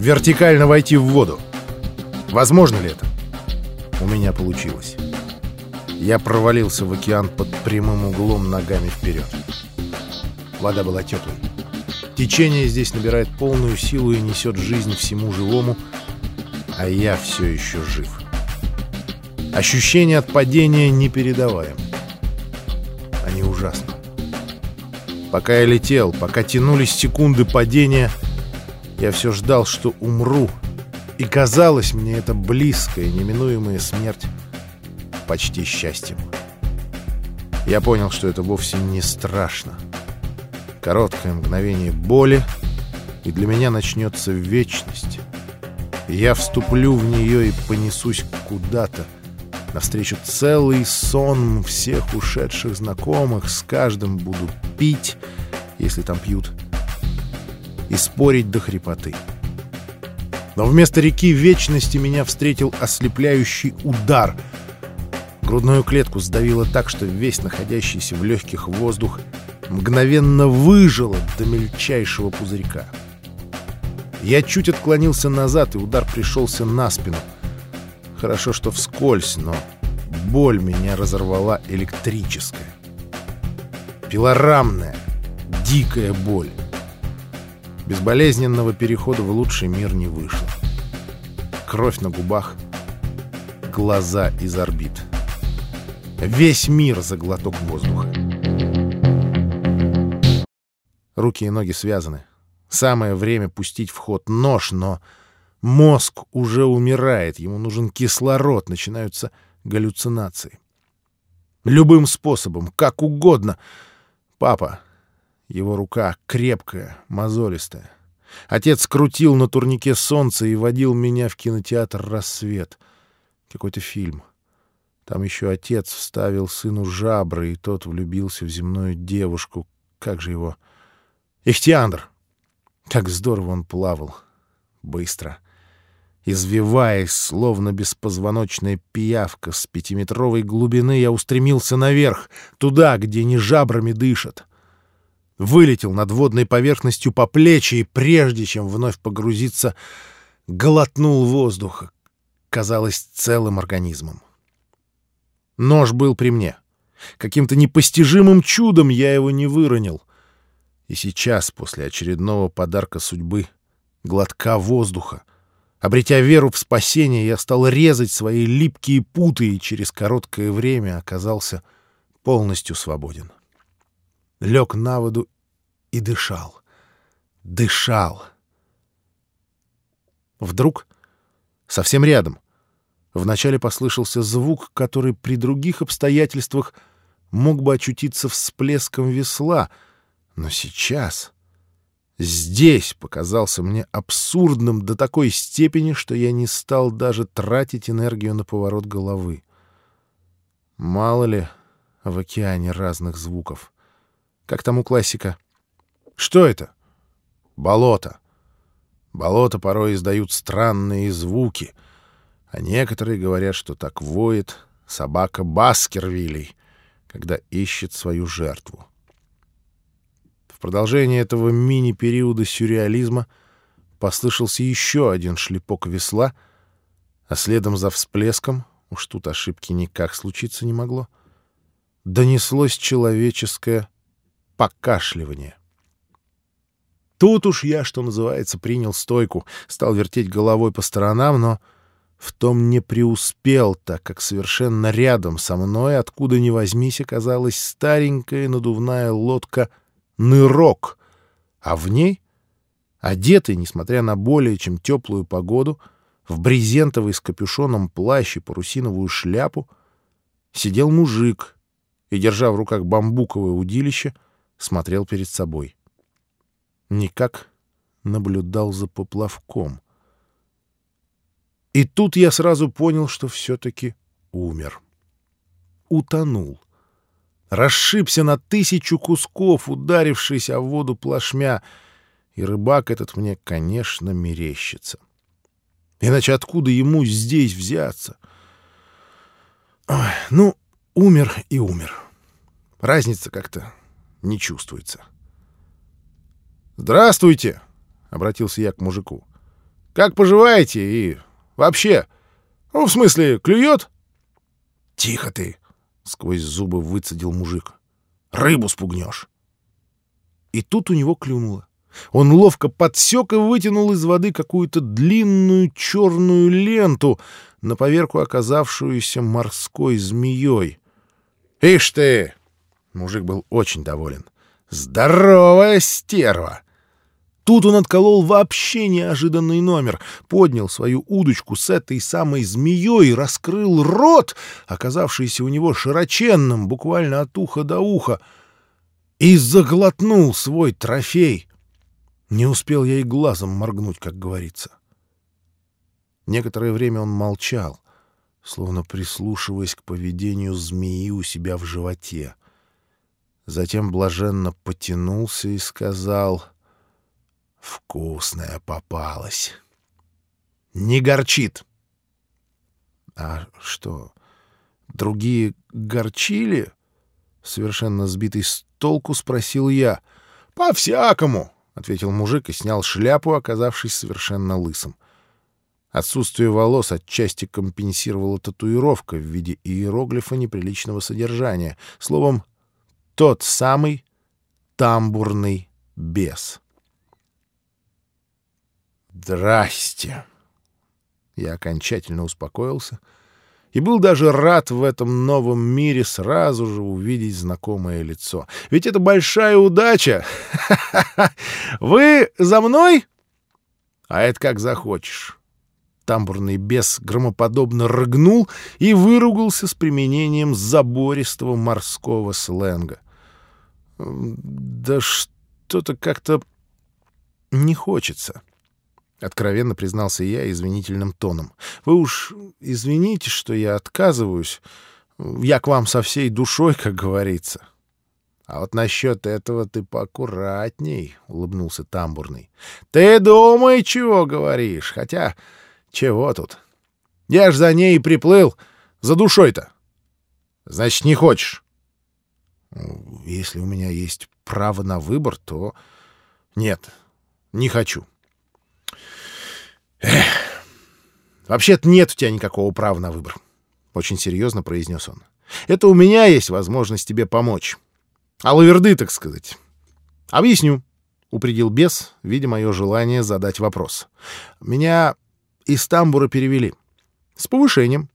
Вертикально войти в воду. Возможно ли это? У меня получилось. Я провалился в океан под прямым углом ногами вперед. Вода была теплой. Течение здесь набирает полную силу и несет жизнь всему живому, а я все еще жив. Ощущения от падения непередаваем. Они ужасны. Пока я летел, пока тянулись секунды падения, я все ждал, что умру, и казалось мне это близкая, неминуемая смерть почти счастьем. Я понял, что это вовсе не страшно. Короткое мгновение боли, и для меня начнется вечность. Я вступлю в нее и понесусь куда-то, навстречу целый сон всех ушедших знакомых, с каждым буду пить, если там пьют, и спорить до хрипоты. Но вместо реки вечности меня встретил ослепляющий удар — Грудную клетку сдавило так, что весь находящийся в легких воздух мгновенно выжило до мельчайшего пузырька. Я чуть отклонился назад, и удар пришелся на спину. Хорошо, что вскользь, но боль меня разорвала электрическая. Пилорамная, дикая боль. Безболезненного перехода в лучший мир не вышло. Кровь на губах, глаза из орбит — Весь мир за глоток воздуха. Руки и ноги связаны. Самое время пустить в ход нож, но мозг уже умирает, ему нужен кислород, начинаются галлюцинации. Любым способом, как угодно. Папа, его рука крепкая, мозолистая. Отец крутил на турнике солнце и водил меня в кинотеатр «Рассвет». Какой-то фильм. Там еще отец вставил сыну жабры, и тот влюбился в земную девушку. Как же его? Ихтиандр! Как здорово он плавал. Быстро. Извиваясь, словно беспозвоночная пиявка с пятиметровой глубины, я устремился наверх, туда, где не жабрами дышат. Вылетел над водной поверхностью по плечи и, прежде чем вновь погрузиться, глотнул воздуха, казалось, целым организмом. Нож был при мне. Каким-то непостижимым чудом я его не выронил. И сейчас, после очередного подарка судьбы, глотка воздуха, обретя веру в спасение, я стал резать свои липкие путы и через короткое время оказался полностью свободен. Лег на воду и дышал. Дышал. Вдруг, совсем рядом — Вначале послышался звук, который при других обстоятельствах мог бы очутиться всплеском весла, но сейчас здесь показался мне абсурдным до такой степени, что я не стал даже тратить энергию на поворот головы. Мало ли в океане разных звуков. Как там у классика? Что это? Болото. Болото порой издают странные звуки — а некоторые говорят, что так воет собака Баскервилей, когда ищет свою жертву. В продолжение этого мини-периода сюрреализма послышался еще один шлепок весла, а следом за всплеском, уж тут ошибки никак случиться не могло, донеслось человеческое покашливание. Тут уж я, что называется, принял стойку, стал вертеть головой по сторонам, но в том не преуспел, так как совершенно рядом со мной, откуда ни возьмись, оказалась старенькая надувная лодка «Нырок», а в ней, одетый, несмотря на более чем теплую погоду, в брезентовый с капюшоном плащ и парусиновую шляпу, сидел мужик и, держа в руках бамбуковое удилище, смотрел перед собой. Никак наблюдал за поплавком — и тут я сразу понял, что все-таки умер. Утонул. Расшибся на тысячу кусков, ударившись о воду плашмя. И рыбак этот мне, конечно, мерещится. Иначе откуда ему здесь взяться? Ой, ну, умер и умер. Разница как-то не чувствуется. «Здравствуйте!» — обратился я к мужику. Как поживаете и вообще? Ну, в смысле, клюет?» «Тихо ты!» — сквозь зубы выцедил мужик. «Рыбу спугнешь!» И тут у него клюнуло. Он ловко подсек и вытянул из воды какую-то длинную черную ленту, на поверку оказавшуюся морской змеей. «Ишь ты!» — мужик был очень доволен. «Здоровая стерва!» Тут он отколол вообще неожиданный номер, поднял свою удочку с этой самой змеей, раскрыл рот, оказавшийся у него широченным, буквально от уха до уха, и заглотнул свой трофей. Не успел я и глазом моргнуть, как говорится. Некоторое время он молчал, словно прислушиваясь к поведению змеи у себя в животе. Затем блаженно потянулся и сказал «Вкусная попалась». «Не горчит». «А что, другие горчили?» Совершенно сбитый с толку спросил я. «По-всякому», — ответил мужик и снял шляпу, оказавшись совершенно лысым. Отсутствие волос отчасти компенсировала татуировка в виде иероглифа неприличного содержания. Словом, тот самый тамбурный бес. «Здрасте!» Я окончательно успокоился и был даже рад в этом новом мире сразу же увидеть знакомое лицо. Ведь это большая удача! Вы за мной? А это как захочешь. Тамбурный бес громоподобно рыгнул и выругался с применением забористого морского сленга. «Да что-то как-то не хочется», — откровенно признался я извинительным тоном. «Вы уж извините, что я отказываюсь. Я к вам со всей душой, как говорится». «А вот насчет этого ты поаккуратней», — улыбнулся тамбурный. «Ты думай, чего говоришь, хотя чего тут? Я ж за ней и приплыл, за душой-то. Значит, не хочешь?» «Если у меня есть право на выбор, то нет, не хочу». «Эх, вообще-то нет у тебя никакого права на выбор», — очень серьезно произнес он. «Это у меня есть возможность тебе помочь. А лаверды, так сказать. Объясню», — упредил бес, видя мое желание задать вопрос. «Меня из тамбура перевели. С повышением.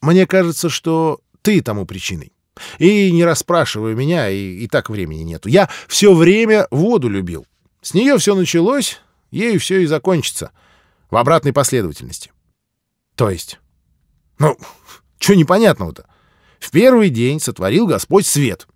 Мне кажется, что ты тому причиной. И не расспрашивай меня, и, и так времени нету. Я все время воду любил. С нее все началось, ею все и закончится. В обратной последовательности. То есть? Ну, что непонятного-то? В первый день сотворил Господь свет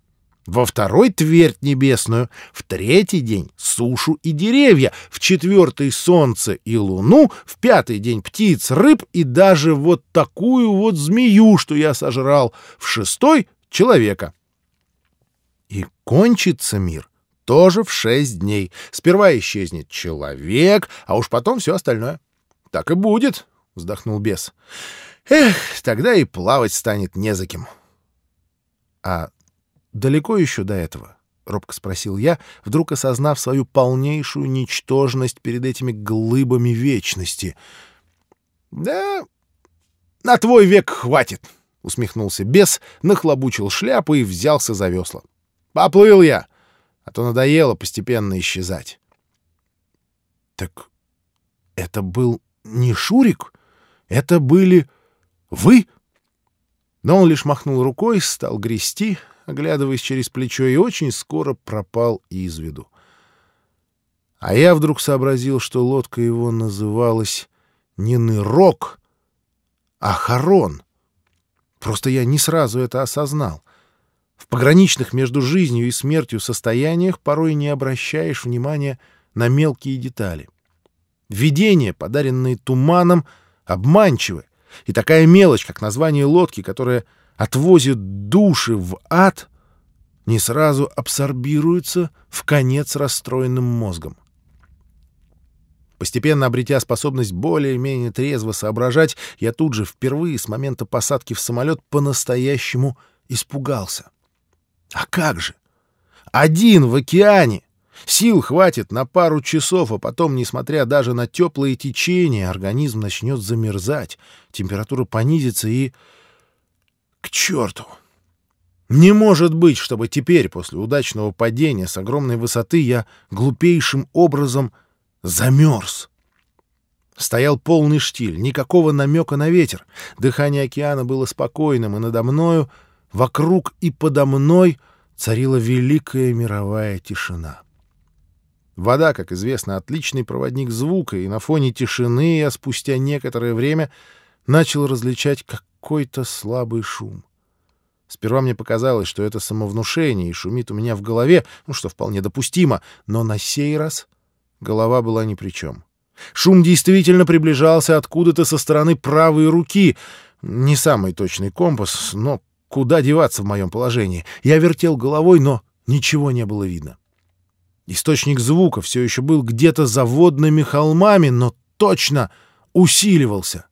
во второй — твердь небесную, в третий день — сушу и деревья, в четвертый — солнце и луну, в пятый день — птиц, рыб и даже вот такую вот змею, что я сожрал, в шестой — человека. И кончится мир тоже в шесть дней. Сперва исчезнет человек, а уж потом все остальное. — Так и будет, — вздохнул бес. — Эх, тогда и плавать станет не за кем. — А далеко еще до этого? — робко спросил я, вдруг осознав свою полнейшую ничтожность перед этими глыбами вечности. — Да, на твой век хватит, — усмехнулся бес, нахлобучил шляпу и взялся за весла. — Поплыл я, а то надоело постепенно исчезать. — Так это был не Шурик? Это были вы? Но он лишь махнул рукой, стал грести, оглядываясь через плечо, и очень скоро пропал из виду. А я вдруг сообразил, что лодка его называлась не Нырок, а Харон. Просто я не сразу это осознал. В пограничных между жизнью и смертью состояниях порой не обращаешь внимания на мелкие детали. Видения, подаренные туманом, обманчивы, и такая мелочь, как название лодки, которая отвозит души в ад, не сразу абсорбируется в конец расстроенным мозгом. Постепенно обретя способность более-менее трезво соображать, я тут же впервые с момента посадки в самолет по-настоящему испугался. А как же? Один в океане, Сил хватит на пару часов, а потом, несмотря даже на теплые течения, организм начнет замерзать, температура понизится и... К черту! Не может быть, чтобы теперь, после удачного падения с огромной высоты, я глупейшим образом замерз. Стоял полный штиль, никакого намека на ветер. Дыхание океана было спокойным, и надо мною, вокруг и подо мной царила великая мировая тишина. Вода, как известно, отличный проводник звука, и на фоне тишины я спустя некоторое время начал различать какой-то слабый шум. Сперва мне показалось, что это самовнушение и шумит у меня в голове, ну что вполне допустимо, но на сей раз голова была ни при чем. Шум действительно приближался откуда-то со стороны правой руки. Не самый точный компас, но куда деваться в моем положении. Я вертел головой, но ничего не было видно. Источник звука все еще был где-то за водными холмами, но точно усиливался.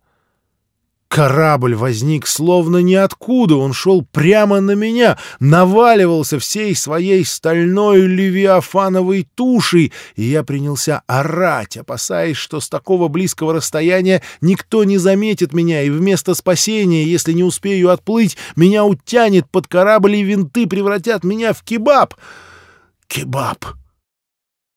Корабль возник словно ниоткуда, он шел прямо на меня, наваливался всей своей стальной левиафановой тушей, и я принялся орать, опасаясь, что с такого близкого расстояния никто не заметит меня, и вместо спасения, если не успею отплыть, меня утянет под корабль, и винты превратят меня в кебаб. Кебаб!